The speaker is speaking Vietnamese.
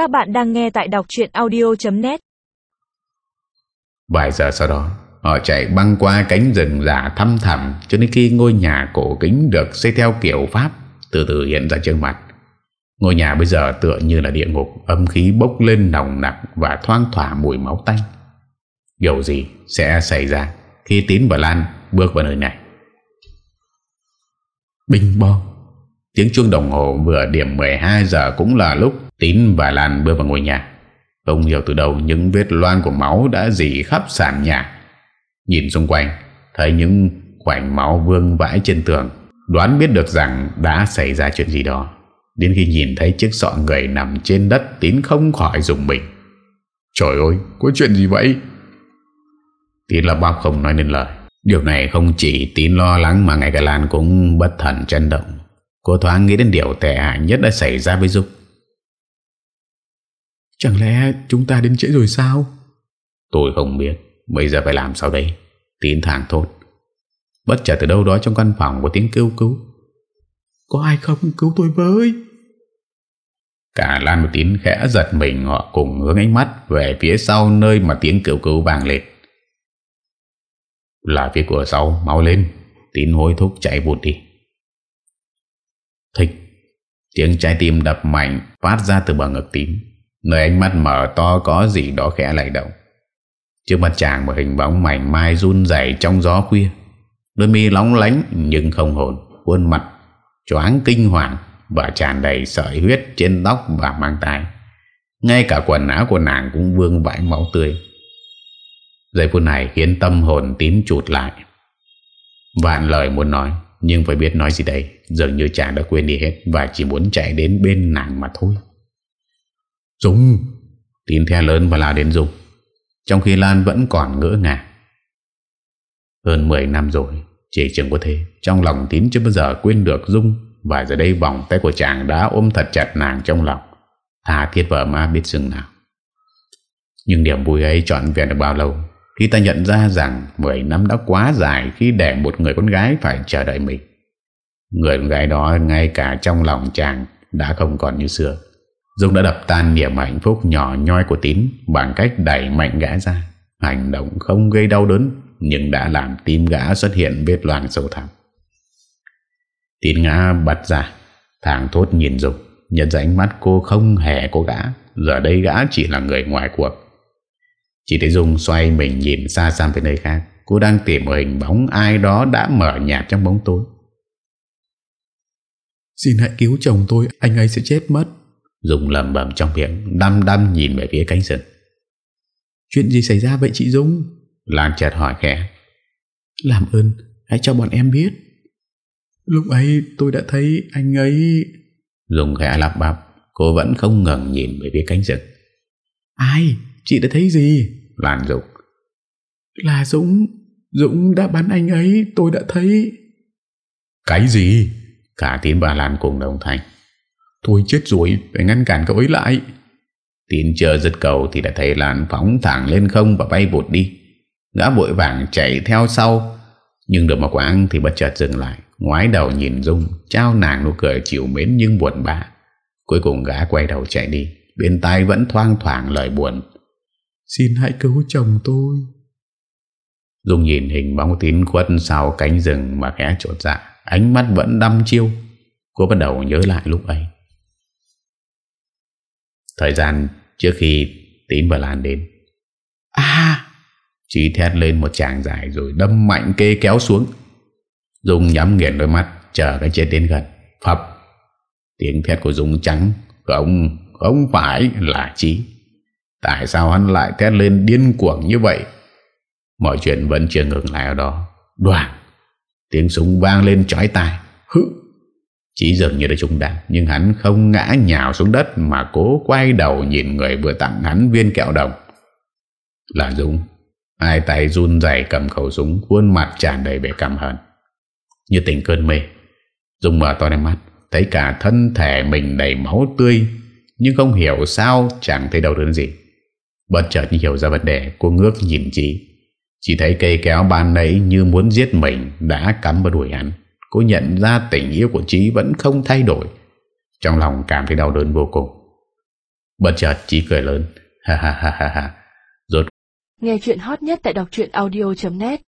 Các bạn đang nghe tại đọc chuyện audio.net Vài giờ sau đó Họ chạy băng qua cánh rừng giả thăm thẳm Cho đến khi ngôi nhà cổ kính Được xây theo kiểu Pháp Từ từ hiện ra trước mặt. Ngôi nhà bây giờ tựa như là địa ngục Âm khí bốc lên nồng nặc Và thoang thỏa mùi máu tanh. Điều gì sẽ xảy ra Khi Tín và Lan bước vào nơi này? Bình bong, Tiếng chuông đồng hồ vừa điểm 12 giờ cũng là lúc Tín và Lan bước vào ngôi nhà. Không hiểu từ đầu những vết loan của máu đã dì khắp sàn nhà. Nhìn xung quanh, Thấy những khoảnh máu vương vãi trên tường, Đoán biết được rằng đã xảy ra chuyện gì đó. Đến khi nhìn thấy chiếc sọ người nằm trên đất, Tín không khỏi dùng mình. Trời ơi, có chuyện gì vậy? Tín là bao không nói nên lời. Điều này không chỉ Tín lo lắng Mà ngay cả Lan cũng bất thần chân động. Cô thoáng nghĩ đến điều tệ hại nhất đã xảy ra với Dục. Chẳng lẽ chúng ta đến trễ rồi sao? Tôi không biết. Bây giờ phải làm sao đây? Tín thẳng thốt. Bất chợt từ đâu đó trong căn phòng có tiếng kêu cứu. Có ai không? Cứu tôi với. Cả Lan và Tín khẽ giật mình Họ cùng hướng ánh mắt về phía sau Nơi mà tiếng kêu cứu vàng lên. Là phía cửa sau Mau lên. Tín hối thúc chạy vụt đi. Thích. Tiếng trái tim đập mạnh Phát ra từ bờ ngực Tín Nơi ánh mắt mở to có gì đó khẽ lay động. Trước mặt chàng một hình bóng mảnh mai run dày trong gió khuya. Đôi mi lóng lánh nhưng không hồn, Khuôn mặt choáng kinh hoàng Và tràn đầy sợi huyết trên tóc và mang tay Ngay cả quần áo của nàng cũng vương vãi máu tươi. Giây phút này khiến tâm hồn tím chụt lại. Vạn lời muốn nói, Nhưng phải biết nói gì đây, Dường như chàng đã quên đi hết Và chỉ muốn chạy đến bên nàng mà thôi. Dung Tín theo lớn và lao đến Dung Trong khi Lan vẫn còn ngỡ ngàng. Hơn 10 năm rồi, Chỉ chừng có thế, Trong lòng Tín chưa bao giờ quên được Dung Và giờ đây vòng tay của chàng đã ôm thật chặt nàng trong lòng. Tha thiết vợ ma biết sừng nào. Nhưng điểm vui ấy trọn vẹn được bao lâu, Khi ta nhận ra rằng 10 năm đã quá dài Khi để một người con gái phải chờ đợi mình. Người con gái đó ngay cả trong lòng chàng Đã không còn như xưa. Dung đã đập tan niềm hạnh phúc nhỏ nhoi của Tín Bằng cách đẩy mạnh gã ra. Hành động không gây đau đớn, Nhưng đã làm tim gã xuất hiện vết loạn sâu thẳm. Tín ngã bật ra Thằng thốt nhìn Dung, Nhận ra ánh mắt cô không hề có gã. Giờ đây gã chỉ là người ngoài cuộc. Chỉ thấy Dung xoay mình nhìn xa xăm về nơi khác. Cô đang tìm một hình bóng ai đó đã mở nhạt trong bóng tối. Xin hãy cứu chồng tôi, Anh ấy sẽ chết mất. Dung lầm bầm trong miệng Đăm đăm nhìn về phía cánh rừng. Chuyện gì xảy ra vậy chị Dung Lan chợt hỏi khẽ. Làm ơn hãy cho bọn em biết. Lúc ấy tôi đã thấy anh ấy Dung khẽ lắp bắp Cô vẫn không ngừng nhìn về phía cánh rừng. Ai? Chị đã thấy gì? Lan dục. Là Dũng. Dũng đã bắn anh ấy tôi đã thấy. Cái gì? Cả Tín và Lan cùng đồng thanh Thôi chết rồi Phải ngăn cản cậu ấy lại. Tín chờ dứt cầu thì đã thấy Lan phóng thẳng lên không và bay vụt đi. Gã vội vàng chạy theo sau. Nhưng được một quãng thì bất chợt dừng lại Ngoái đầu nhìn Dung Trao nàng nụ cười chịu mến nhưng buồn bã. Cuối cùng gã quay đầu chạy đi Bên tai vẫn thoang thoảng lời buồn. Xin hãy cứu chồng tôi. Dung nhìn hình bóng tín khuất sau cánh rừng mà khẽ trột dạ Ánh mắt vẫn đăm chiêu. Cô bắt đầu nhớ lại lúc ấy Thời gian trước khi Tín và Lan đến. À. Chí thét lên một chàng dài Rồi đâm mạnh kê kéo xuống. Dung nhắm nghiền đôi mắt Chờ cái chết đến gần. Phập. Tiếng thét của Dung trắng Không không phải là Chí Tại sao hắn lại thét lên điên cuồng như vậy? Mọi chuyện vẫn chưa ngừng lại ở đó. Đoàn Tiếng súng vang lên chói tai chỉ dường như đã trúng đạn Nhưng hắn không ngã nhào xuống đất Mà cố quay đầu nhìn người vừa tặng hắn viên kẹo đồng. Là Dũng. Hai tay run dày cầm khẩu súng, Khuôn mặt tràn đầy vẻ căm hận. Như tình cơn mê. Dung mở to đôi mắt, Thấy cả thân thể mình đầy máu tươi, Nhưng không hiểu sao chẳng thấy đau đớn gì. Bất chợt như hiểu ra vấn đề, Cô ngước nhìn chị. Chỉ thấy cây kéo ban nấy như muốn giết mình, Đã cắm vào đuổi hắn. Cô nhận ra tình yêu của Trí vẫn không thay đổi. Trong lòng cảm thấy đau đớn vô cùng. Bật chợt, Chí cười lớn. Ha ha ha ha ha. Rốt Nghe chuyện hot nhất tại đọc truyện audio.net